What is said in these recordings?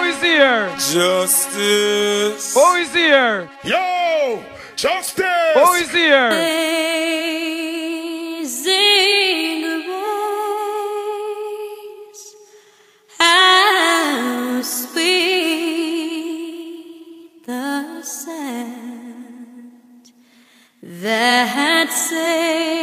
Who is here? Justice. Who is here? Yo, justice. Who is here? Amazing grace, how sweet the sound that saved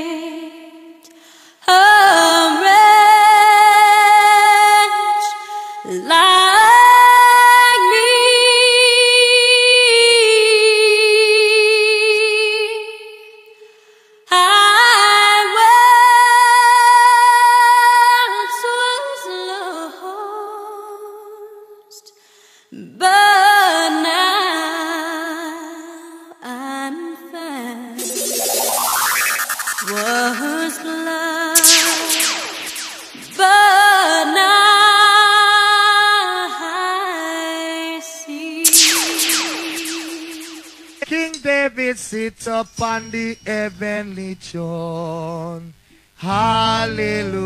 Sits upon the heavenly throne. Hallelujah.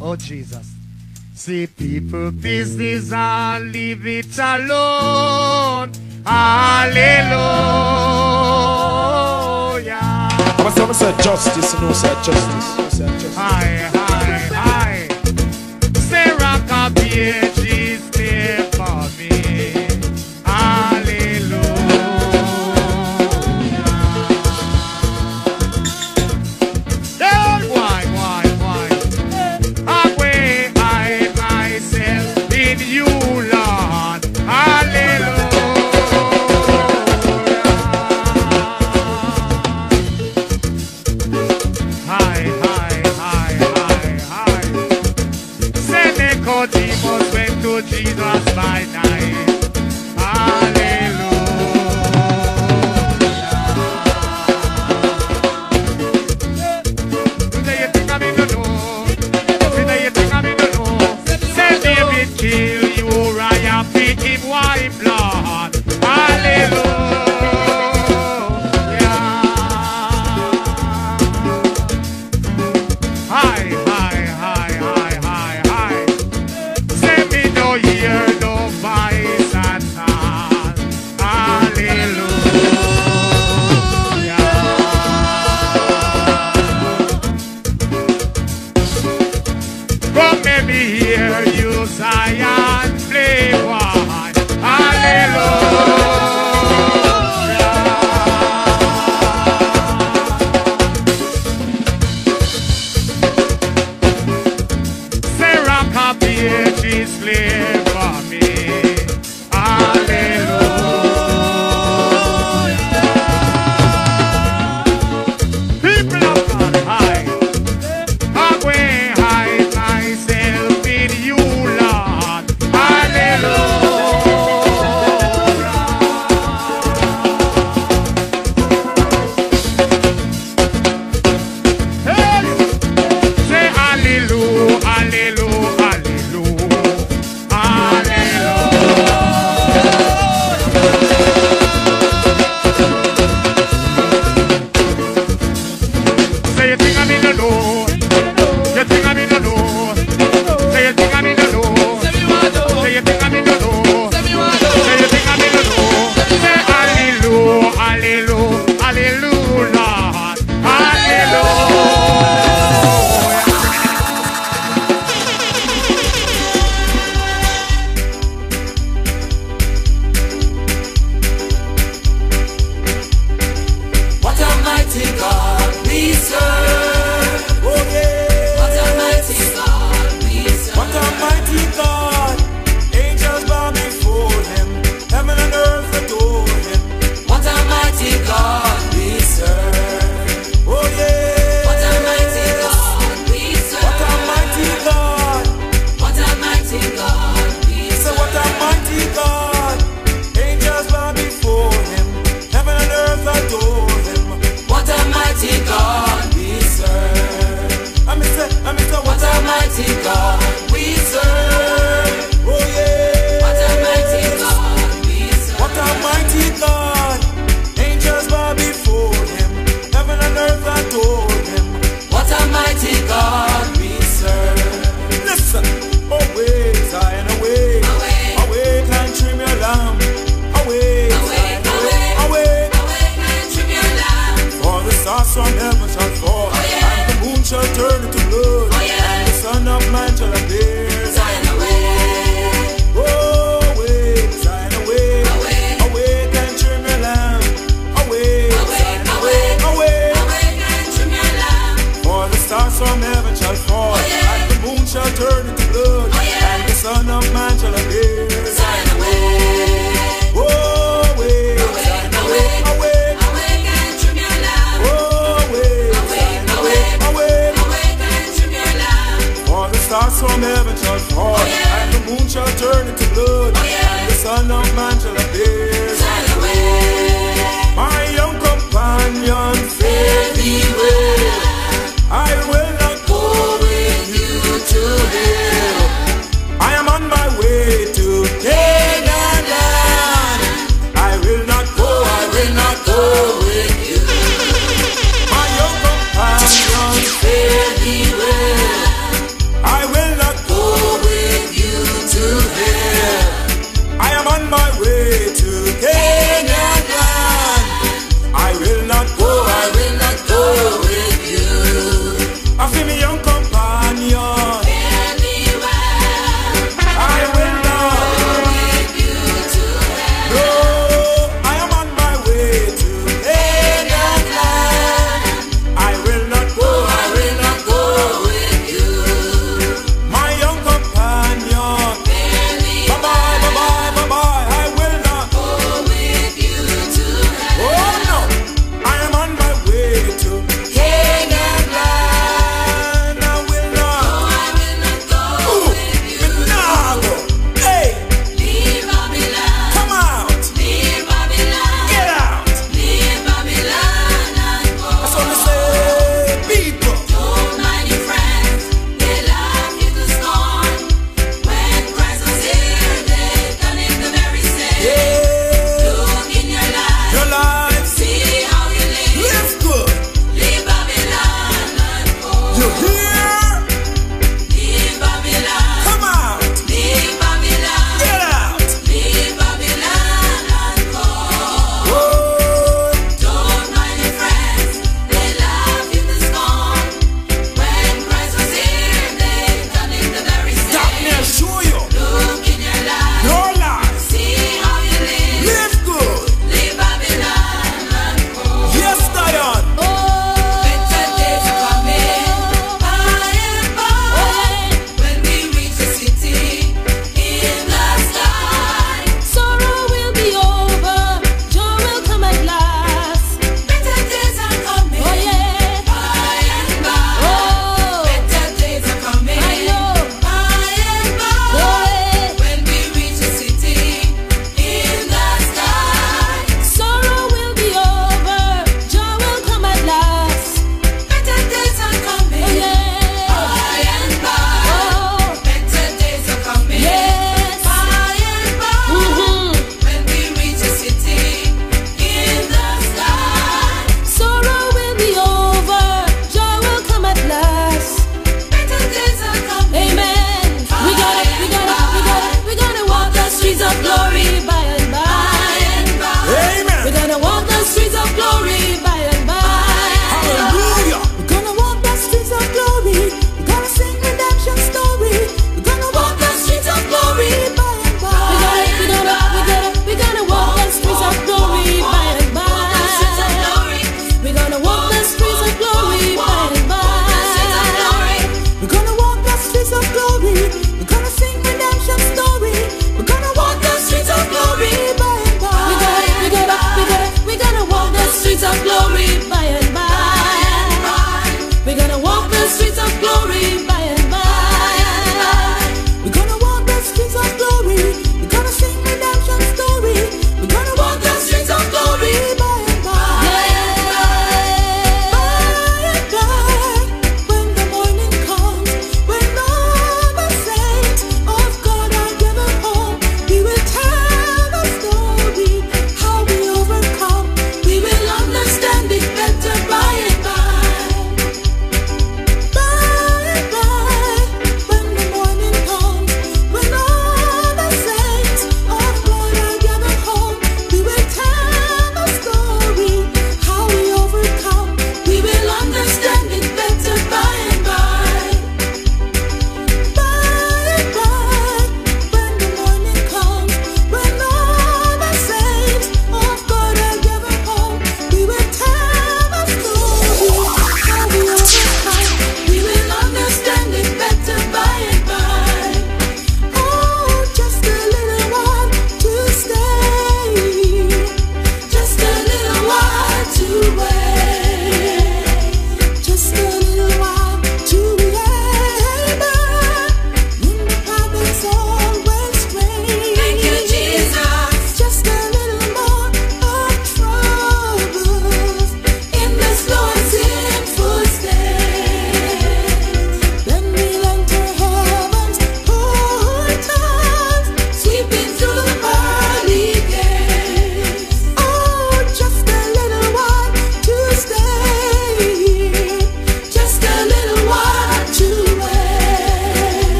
Oh, Jesus. See people business and leave it alone. Hallelujah. But someone said justice, no said justice. No said justice. Hi,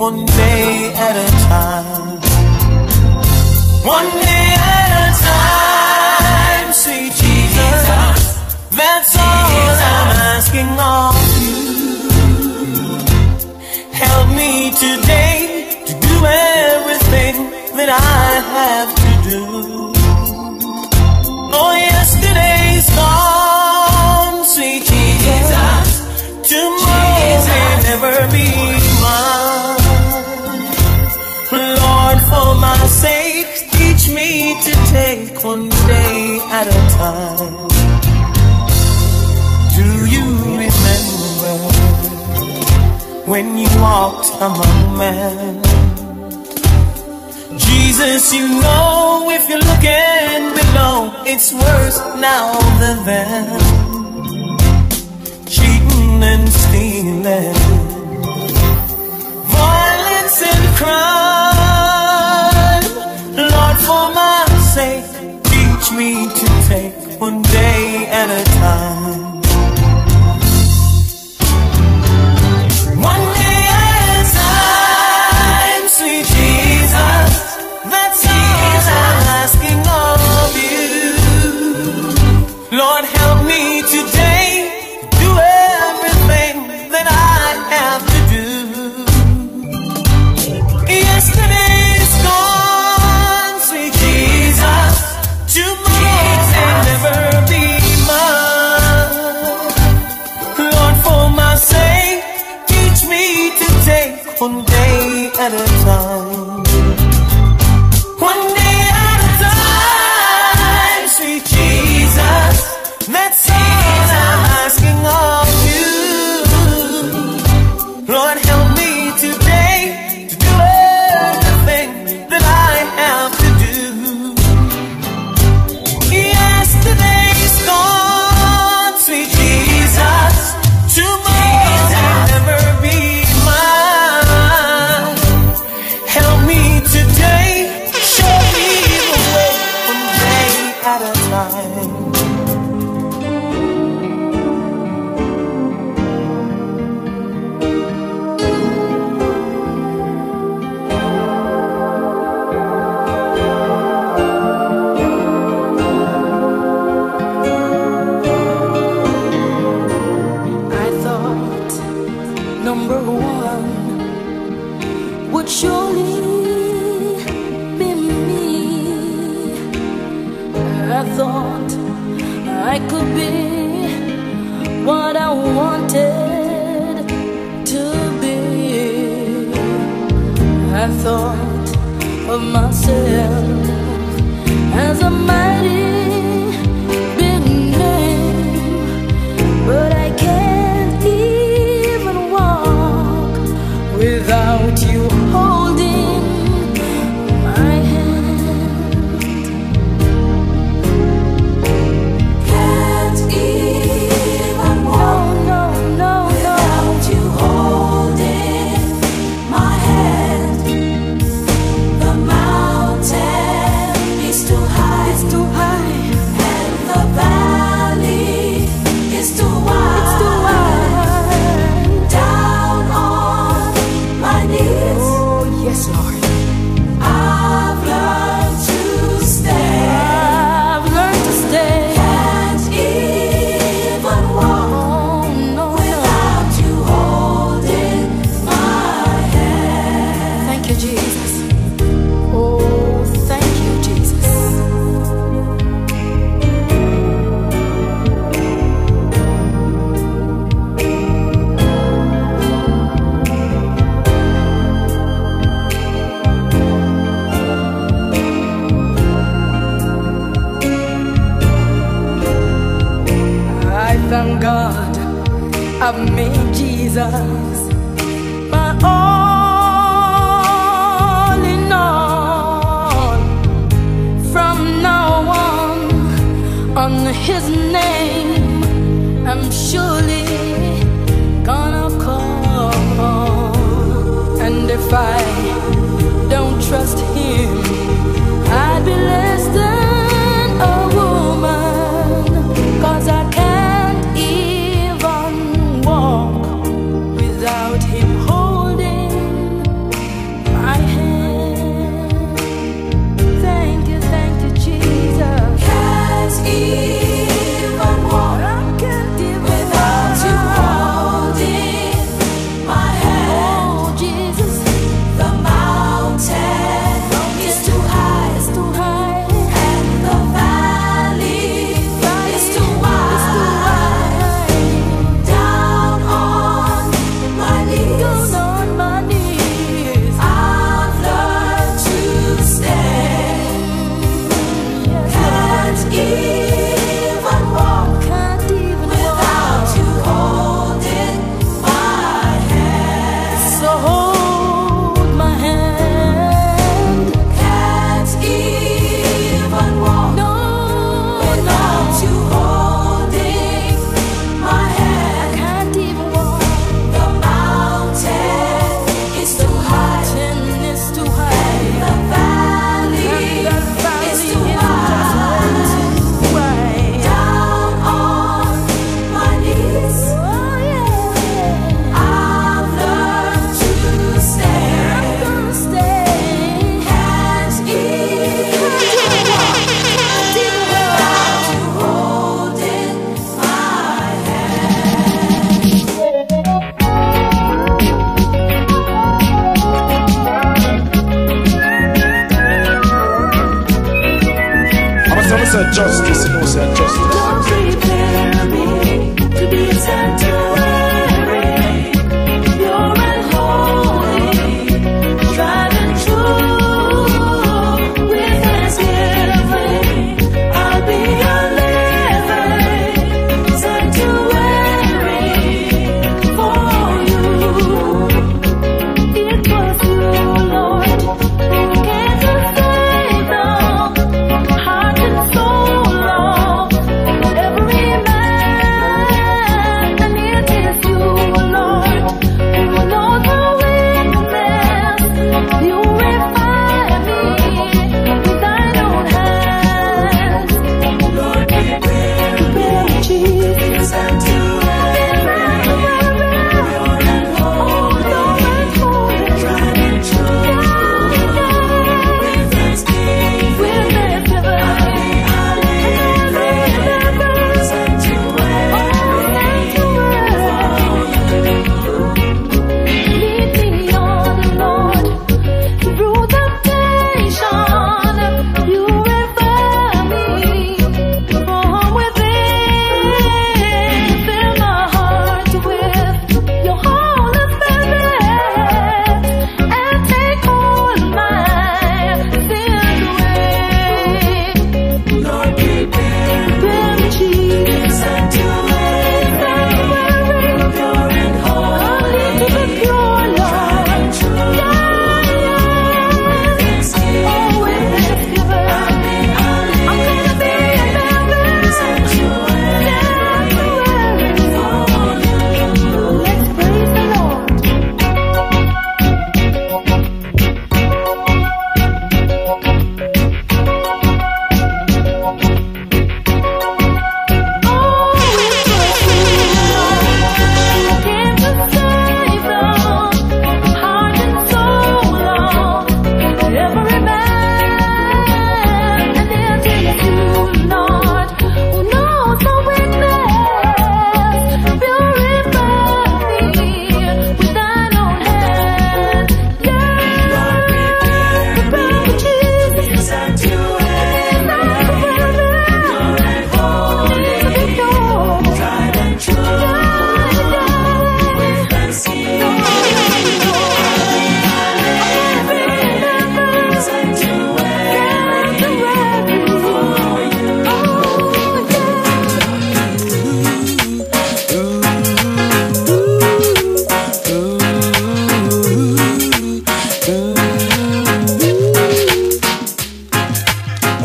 one day at a time. One day at a time, sweet Jesus. That's all I'm asking of you. Help me today to do everything that I have to do. Do you remember when you walked among men? Jesus, you know if you're looking below, it's worse now than then. Cheating and stealing, violence and crime. Lord, for my sake, teach me to take one day at a time. on his name, I'm surely gonna call. And if I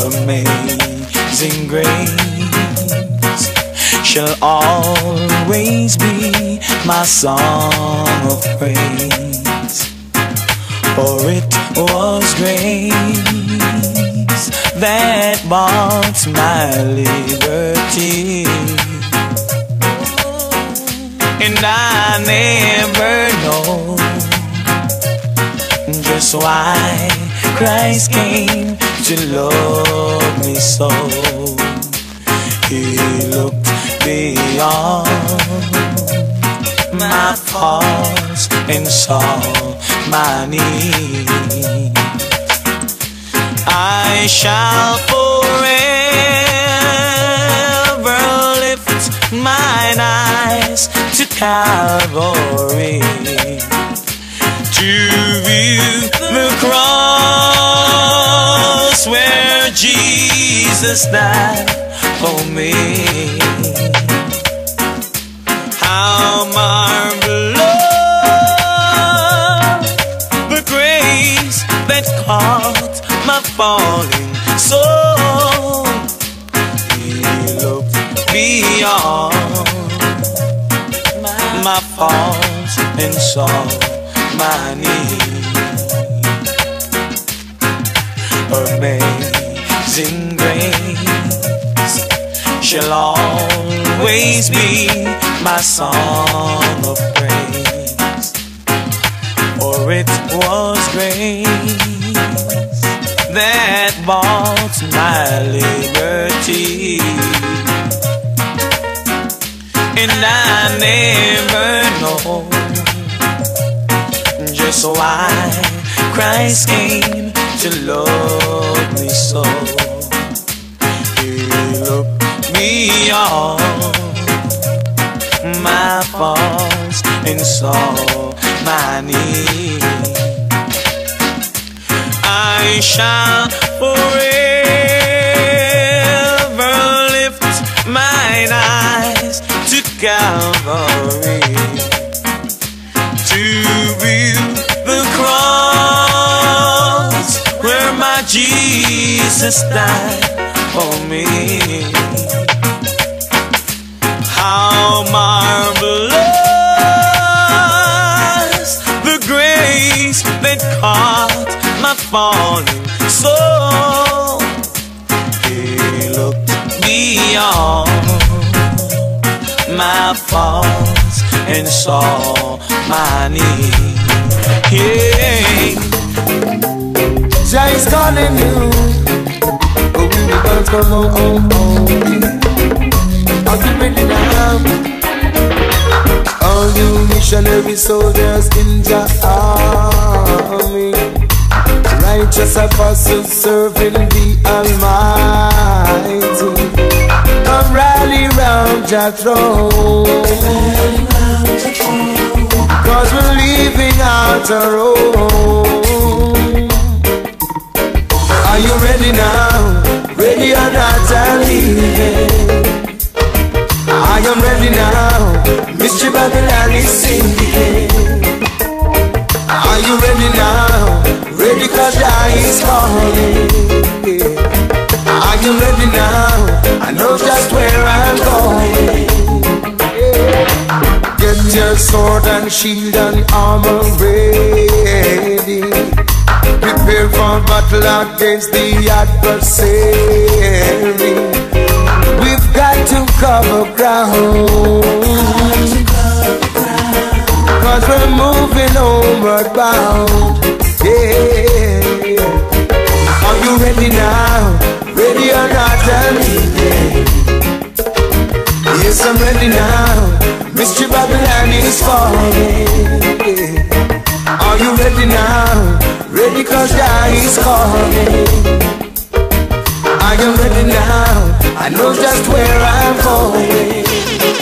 amazing grace shall always be my song of praise. For it was grace that bought my liberty. And I never know just why Christ came to love me so. He looked beyond my faults and saw my need. I shall forever lift mine eyes to Calvary view the cross where Jesus died for me. How marvelous the grace that caught my falling soul. He looked beyond my faults and saw my need. Amazing grace shall always be my song of praise. For it was grace that bought my liberty. And I never know just why Christ came to love me so. He looked beyond my faults and saw my need. I shall forever lift mine eyes to Calvary Jesus died for me. How marvelous the grace that caught my falling soul. He looked beyond my faults and saw my need. Yeah. Jah is calling you. Oh, we dance come on, oh, oh. Are you ready now? All you missionary soldiers in Jah army, righteous apostles serving the Almighty. Come rally round Jah throne. Cause we're leaving out our own. Are you ready now? Ready or not, I'm leaving. I am ready now. Mr. Babylon is singing. Are you ready now? Ready cause I is calling. Are you ready now? I know just where I'm going. Get your sword and shield and armor ready. Prepare for battle against the adversary. We've got to cover ground. Cause we're moving homeward bound. Yeah. Are you ready now? Ready or not. Yes, I'm ready now. Mr. Babylon is falling. Are you ready now? Ready cause Jah is calling. I am ready now. I know just where I'm going.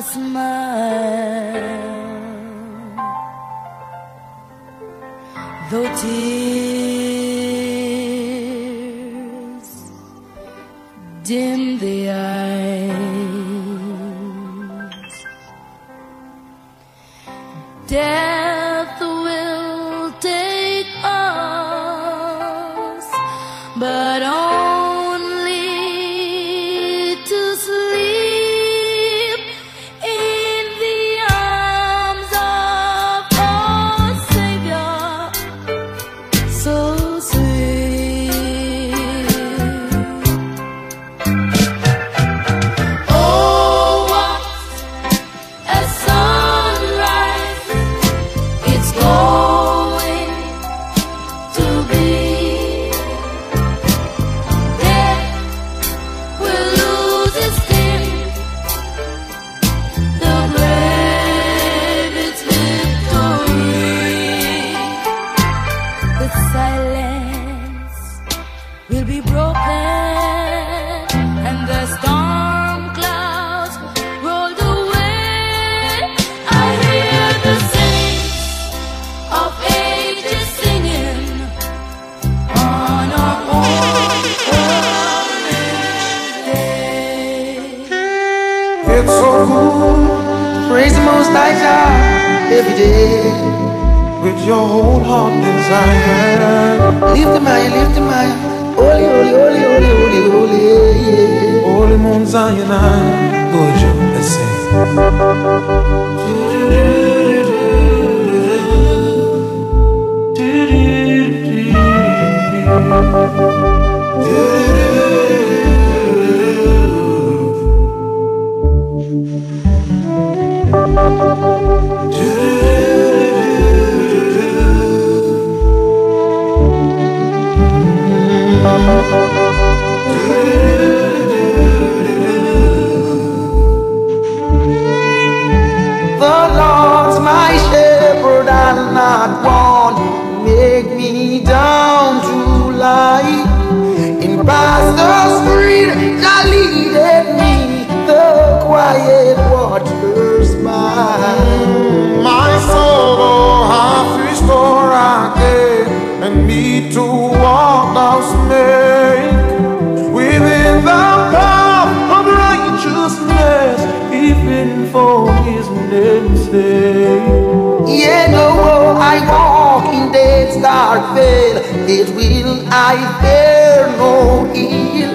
A smile, though tears veil, it will I fear no ill.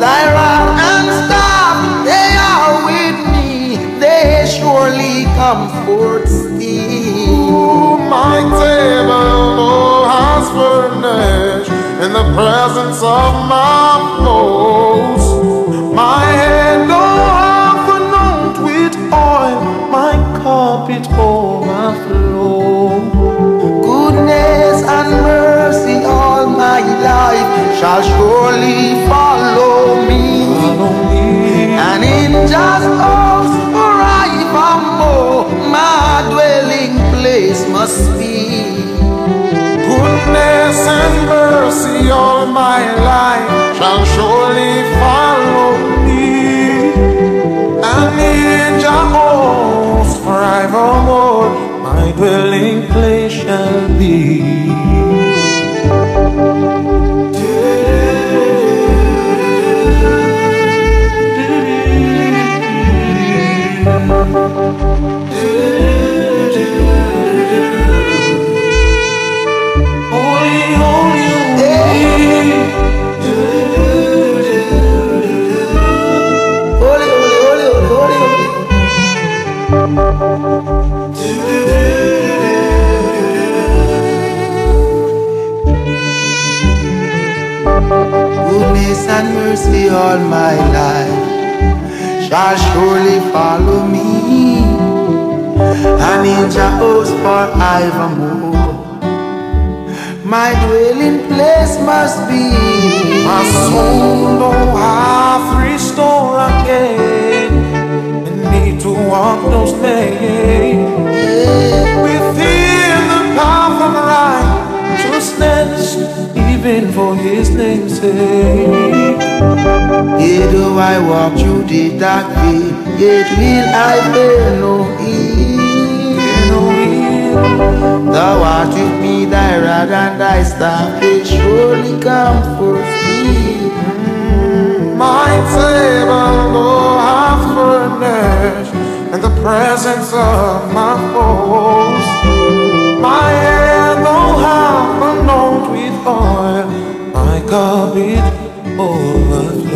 Thy rod and staff, they are with me, they surely comfort still. My table, oh, has furnished in the presence of my foes. My life shall surely follow me. And in Jehovah's forevermore, my dwelling place shall be. Goodness and mercy all my life shall surely follow me, and in Jehovah's forevermore. My dwelling place must be. My soul, oh, hath restored again, and me to walk those days. Within the path of righteousness, even for His name's sake. Yet do I walk through the dark way, yet will I fear no evil. Thou art with me, thy rod and thy staff, they surely comfort me. My table, oh, half furnished, in the presence of my foes. I'll be over.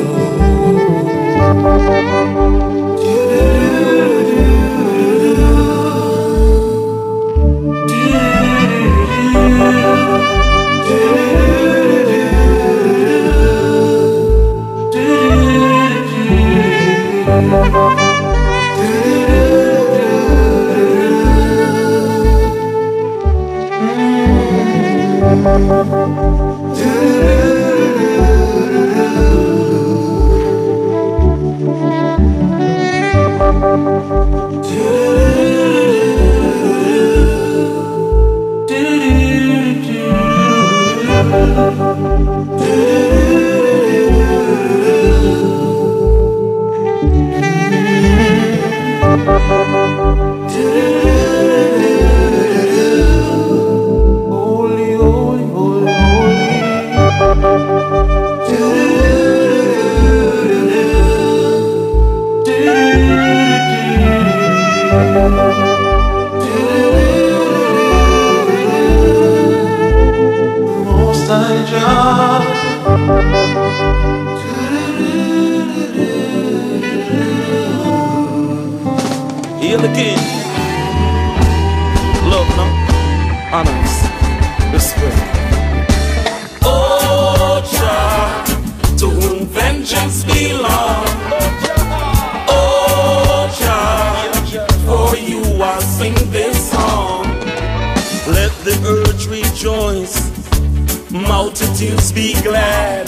Multitudes be glad.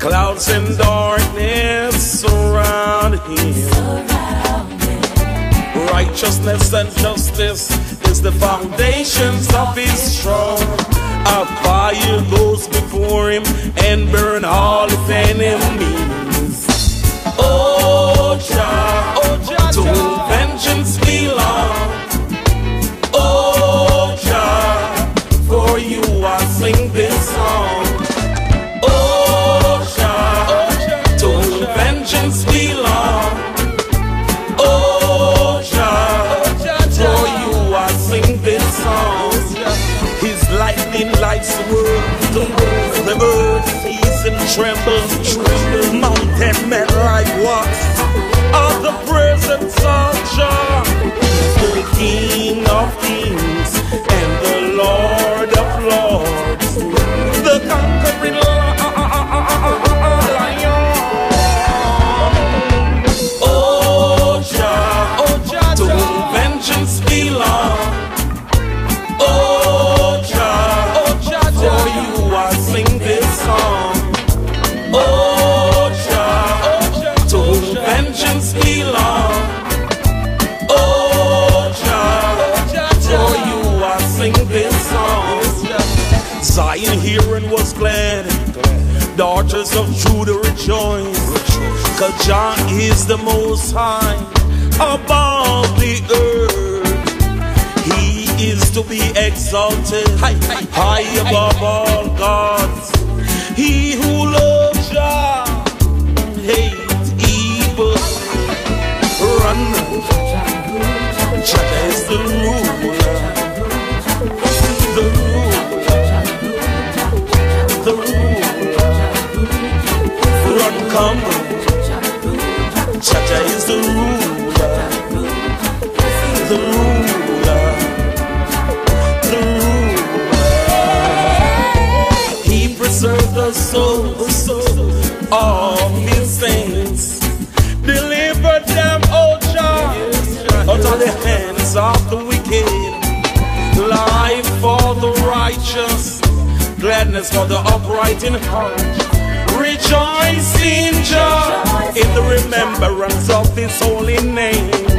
Clouds and darkness surround him. Righteousness and justice is the foundations of his throne. A fire goes before him and burn all his enemies. Trembles. Mountain men like what? Of the presence of Jah, the King of Kings rejoice. Cause Jah is the most high above the earth. He is to be exalted high above all gods. He who loves Jah hates evil. Run, Jah is the ruler, Run, come, Jah is the ruler, the ruler, the ruler. He preserved the souls of his saints, delivered them, oh Jah, out the hands of the wicked. Life for the righteous, gladness for the upright in heart. Rejoice Jah in the remembrance of His holy name.